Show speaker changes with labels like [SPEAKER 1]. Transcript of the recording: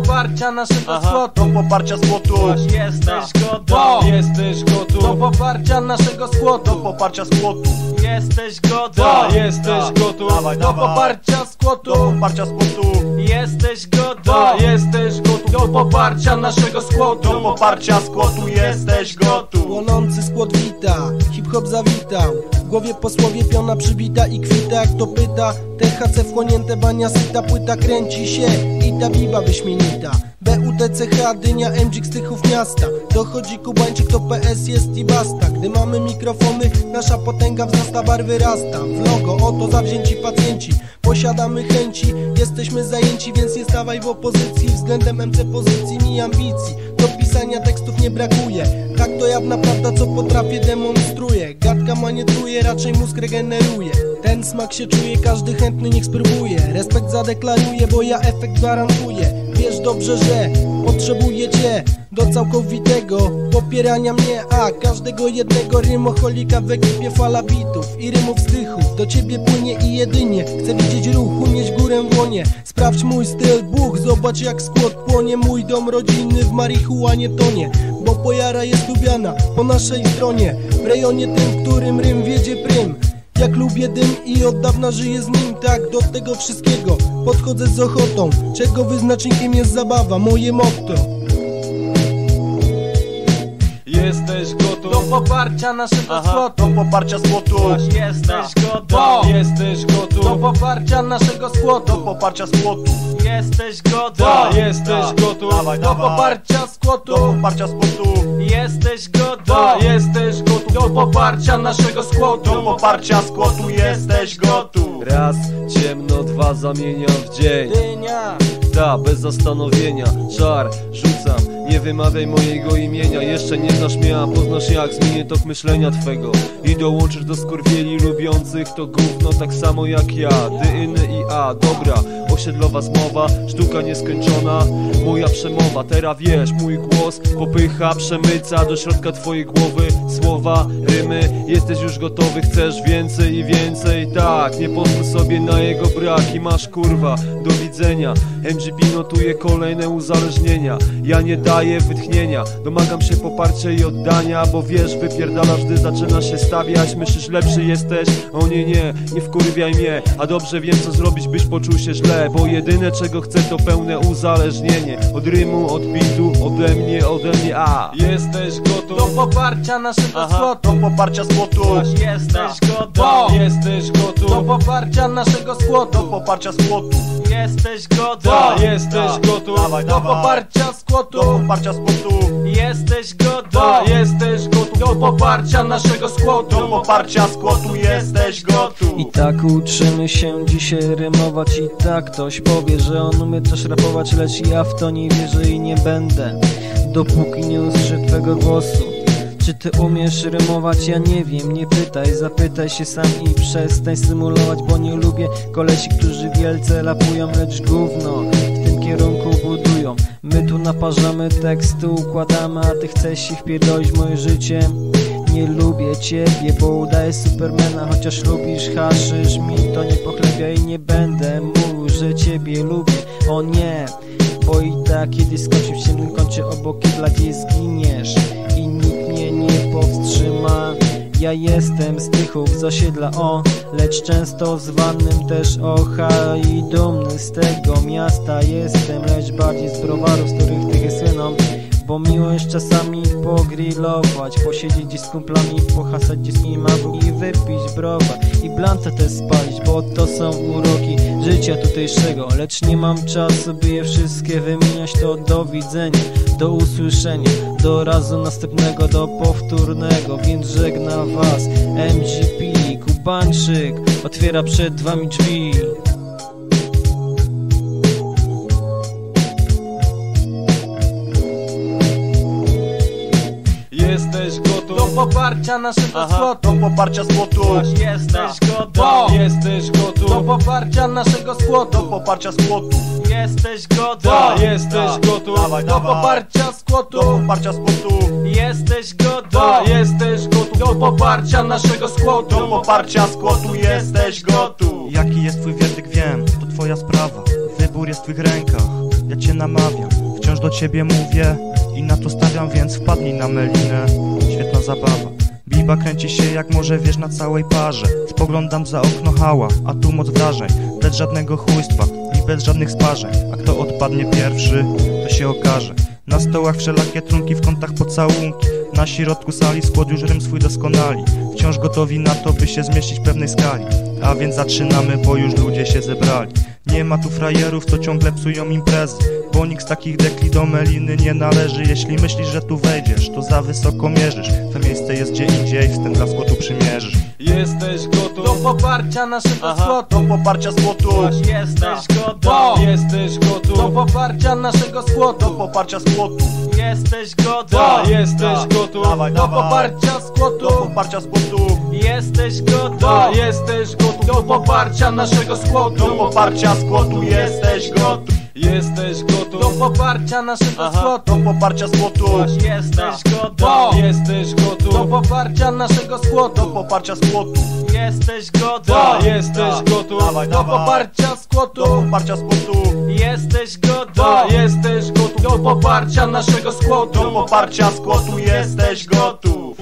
[SPEAKER 1] poparcia naszego
[SPEAKER 2] Aha.
[SPEAKER 1] skłotu
[SPEAKER 3] Do poparcia skłotu
[SPEAKER 2] Jesteś
[SPEAKER 1] Do,
[SPEAKER 2] gotów.
[SPEAKER 1] Jesteś gotów. Do poparcia naszego
[SPEAKER 3] Do
[SPEAKER 1] skłotu
[SPEAKER 3] poparcia skłotu
[SPEAKER 2] Jesteś gotów.
[SPEAKER 1] Do, jesteś gotów. Do poparcia
[SPEAKER 3] Do
[SPEAKER 1] skłotu
[SPEAKER 3] poparcia skłotu
[SPEAKER 2] Jesteś gotów.
[SPEAKER 1] Do, jesteś gotów. Do poparcia naszego skłotu
[SPEAKER 3] Do poparcia skłotu jesteś gotów.
[SPEAKER 4] Płonący skład wita, hip-hop zawitał W głowie posłowie piona przybita i kwita. Jak to pyta, THC wchłonięte bania syta Płyta kręci się i ta biba wyśmienita BUTCH, Dynia, MG z tychów miasta. Dochodzi Kubańczyk, to PS jest i basta. Gdy mamy mikrofony, nasza potęga wzrasta, barwy rasta. W logo, oto zawzięci pacjenci. Posiadamy chęci, jesteśmy zajęci Więc nie stawaj w opozycji. Względem MC pozycji mi ambicji. Do pisania tekstów nie brakuje. Tak to jawna prawda, co potrafię demonstruję. Gadka manietruje, raczej mózg regeneruje. Ten smak się czuje, każdy chętny niech spróbuje. Respekt zadeklaruje, bo ja efekt gwarantuję dobrze, że potrzebuję cię do całkowitego popierania mnie A każdego jednego rymocholika w ekipie fala bitów i rymów stychów Do ciebie płynie i jedynie chcę widzieć ruch, unieść górę w łonie. Sprawdź mój styl, buch, zobacz jak skład płonie. Mój dom rodzinny w marihuanie tonie Bo pojara jest lubiana po naszej stronie. W rejonie tym, którym rym wiedzie prym jak lubię dym i od dawna żyję z nim Tak do tego wszystkiego podchodzę z ochotą. Czego wyznacznikiem jest zabawa, moje motto
[SPEAKER 1] Jesteś gotów. Do poparcia naszego
[SPEAKER 2] Aha.
[SPEAKER 1] skłotu.
[SPEAKER 3] Do poparcia skłotu.
[SPEAKER 2] Jesteś
[SPEAKER 1] Do,
[SPEAKER 2] gotów.
[SPEAKER 1] Jesteś gotów. Do poparcia naszego
[SPEAKER 3] Do
[SPEAKER 1] skłotu
[SPEAKER 3] poparcia skłotu
[SPEAKER 2] Jesteś gotów.
[SPEAKER 1] Do, jesteś gotów.
[SPEAKER 3] Dawaj,
[SPEAKER 1] Do
[SPEAKER 3] dawaj.
[SPEAKER 1] poparcia
[SPEAKER 3] Do
[SPEAKER 1] skłotu
[SPEAKER 3] poparcia skłotu
[SPEAKER 2] Jesteś gotów.
[SPEAKER 1] Do, jesteś gotów. Do poparcia naszego
[SPEAKER 3] Do
[SPEAKER 1] skłotu
[SPEAKER 3] poparcia skłotu jesteś gotów.
[SPEAKER 5] Raz, ciemno, dwa zamieniam w dzień.
[SPEAKER 1] Dynia
[SPEAKER 5] Da, bez zastanowienia Czar, rzucam, nie wymawiaj mojego imienia. Jeszcze nie znasz mnie, a poznasz jak zmienię tok myślenia twego. I dołączysz do skurwieli lubiących to gówno tak samo jak ja. Dy, i a, dobra Osiedlowa zmowa, sztuka nieskończona Moja przemowa, teraz wiesz, mój głos Popycha, przemyca do środka twojej głowy Słowa, rymy, jesteś już gotowy Chcesz więcej i więcej, tak Nie pozwól sobie na jego brak i masz kurwa Do widzenia, MGP notuje kolejne uzależnienia. Ja nie daję wytchnienia. Domagam się poparcia i oddania Bo wiesz, wypierdalasz, gdy zaczyna się stawiać. Myślisz lepszy jesteś? O nie, nie, nie wkurwiaj mnie. A dobrze wiem co zrobić, byś poczuł się źle Bo jedyne czego chcę to pełne uzależnienie Od rymu, od bitu, ode mnie, ode mnie, a.
[SPEAKER 1] Jesteś gotów. Do poparcia naszego
[SPEAKER 2] Aha.
[SPEAKER 1] skłotu
[SPEAKER 3] Do poparcia skłotu
[SPEAKER 2] Jesteś
[SPEAKER 1] Do,
[SPEAKER 2] gotów.
[SPEAKER 1] Jesteś gotów. Do poparcia naszego
[SPEAKER 3] Do
[SPEAKER 1] skłotu
[SPEAKER 3] poparcia skłotu
[SPEAKER 2] Jesteś gotów.
[SPEAKER 1] Do, jesteś
[SPEAKER 3] Tak.
[SPEAKER 1] gotów Do poparcia skłotu
[SPEAKER 3] Do poparcia skłotu
[SPEAKER 2] Jesteś gotów
[SPEAKER 1] jesteś gotów Do poparcia naszego skłotu
[SPEAKER 3] Do poparcia skłotu jesteś gotów.
[SPEAKER 6] I tak uczymy się dzisiaj rymować I tak ktoś powie, że on umie też rapować Lecz ja w to nie wierzę i nie będę. Dopóki nie usłyszę twego głosu. Czy ty umiesz rymować? Ja nie wiem, nie pytaj, zapytaj się sam i przestań symulować, bo nie lubię kolesi, którzy wielce lapują, lecz gówno kierunku budują. My tu naparzamy teksty, układamy, a ty chcesz się wpierdolić moje życie. Nie lubię ciebie, bo udajesz supermana Chociaż lubisz haszysz mi to nie pochlebia i nie będę mówił, że ciebie lubię O nie, bo i tak kiedyś skończy w ciemnym kącie obok kibla, gdzie zginiesz I nikt mnie nie powstrzyma ja jestem z Tychów, z osiedla o Lecz często zwanym też Ocha I dumny z tego miasta jestem Lecz bardziej z browarów, z których Tychy słyną bo miło jest czasami pogrillować Posiedzieć z kumplami, pohasać gdzieś z nimi i wypić browar I blanta też spalić, bo to są uroki życia tutejszego. Lecz nie mam czasu, by je wszystkie wymieniać To do widzenia, do usłyszenia Do razu następnego, do powtórnego. Więc żegna was MGP Kubańczyk otwiera przed wami drzwi
[SPEAKER 1] poparcia naszego
[SPEAKER 2] Aha.
[SPEAKER 1] skłotu
[SPEAKER 3] Do poparcia skłotu
[SPEAKER 2] Jesteś
[SPEAKER 1] Do,
[SPEAKER 2] gotów
[SPEAKER 1] jesteś gotów Do poparcia naszego
[SPEAKER 3] Do
[SPEAKER 1] skłotu
[SPEAKER 3] poparcia skłotu
[SPEAKER 2] Jesteś gotów
[SPEAKER 1] Do, jesteś
[SPEAKER 3] Tak.
[SPEAKER 1] gotów Do poparcia skłotu
[SPEAKER 3] Do poparcia skłotu
[SPEAKER 2] Jesteś gotów
[SPEAKER 1] Do, jesteś gotów Do poparcia naszego skłotu
[SPEAKER 3] Do poparcia skłotu jesteś gotów
[SPEAKER 7] Jaki jest twój werdykt? Wiem, to twoja sprawa. Wybór jest w twych rękach. Ja cię namawiam. Wciąż do ciebie mówię i na to stawiam, więc wpadnij na melinę zabawa. Biba kręci się jak może wiesz na całej parze. Spoglądam za okno hała, a tu moc wrażeń. Bez żadnego chujstwa i bez żadnych sparzeń. A kto odpadnie pierwszy, to się okaże. Na stołach wszelakie trunki, w kątach pocałunki. Na środku sali skład już rym swój doskonali. Wciąż gotowi na to, by się zmieścić w pewnej skali. A więc zaczynamy, bo już ludzie się zebrali. Nie ma tu frajerów, co ciągle psują imprezy Bo nikt z takich dekli do meliny nie należy. Jeśli myślisz, że tu wejdziesz, to za wysoko mierzysz. Twe miejsce jest gdzie indziej, wstęp dla skłotu przymierzysz.
[SPEAKER 5] Jesteś
[SPEAKER 2] Do
[SPEAKER 5] gotów
[SPEAKER 2] poparcia naszego
[SPEAKER 5] Aha.
[SPEAKER 2] skłotu
[SPEAKER 3] Do poparcia skłotu
[SPEAKER 2] Jesteś
[SPEAKER 1] Bo.
[SPEAKER 2] gotów.
[SPEAKER 5] Jesteś
[SPEAKER 2] Do
[SPEAKER 5] gotów
[SPEAKER 2] poparcia naszego
[SPEAKER 3] Do
[SPEAKER 2] skłotu
[SPEAKER 3] poparcia skłotu
[SPEAKER 2] Jesteś gotów.
[SPEAKER 5] Jesteś gotów.
[SPEAKER 3] Dawaj,
[SPEAKER 2] Do
[SPEAKER 3] dawaj
[SPEAKER 2] poparcia
[SPEAKER 3] Do
[SPEAKER 2] skłotu
[SPEAKER 3] poparcia skłotu
[SPEAKER 2] Jesteś gotów.
[SPEAKER 5] Jesteś gotów.
[SPEAKER 1] Do poparcia naszego
[SPEAKER 3] Do
[SPEAKER 1] skłotu
[SPEAKER 3] poparcia skłotu jesteś gotów
[SPEAKER 5] Jesteś
[SPEAKER 2] Do
[SPEAKER 5] gotów
[SPEAKER 2] poparcia naszego skłotu
[SPEAKER 3] Do poparcia skłotu.
[SPEAKER 2] Jesteś
[SPEAKER 1] Bo.
[SPEAKER 2] gotów.
[SPEAKER 5] Jesteś
[SPEAKER 2] Do
[SPEAKER 5] gotów
[SPEAKER 2] poparcia naszego
[SPEAKER 3] Do
[SPEAKER 2] skłotu
[SPEAKER 3] poparcia skłotu.
[SPEAKER 2] Jesteś gotów.
[SPEAKER 1] Bo.
[SPEAKER 5] Jesteś gotów.
[SPEAKER 3] Dawaj,
[SPEAKER 2] Do
[SPEAKER 3] dawaj
[SPEAKER 2] poparcia
[SPEAKER 3] Do
[SPEAKER 2] skłotu
[SPEAKER 3] poparcia skłotu.
[SPEAKER 2] Jesteś gotów.
[SPEAKER 1] Bo.
[SPEAKER 5] Jesteś gotów.
[SPEAKER 1] Do poparcia naszego
[SPEAKER 3] Do
[SPEAKER 1] skłotu
[SPEAKER 3] poparcia skłotu jesteś gotów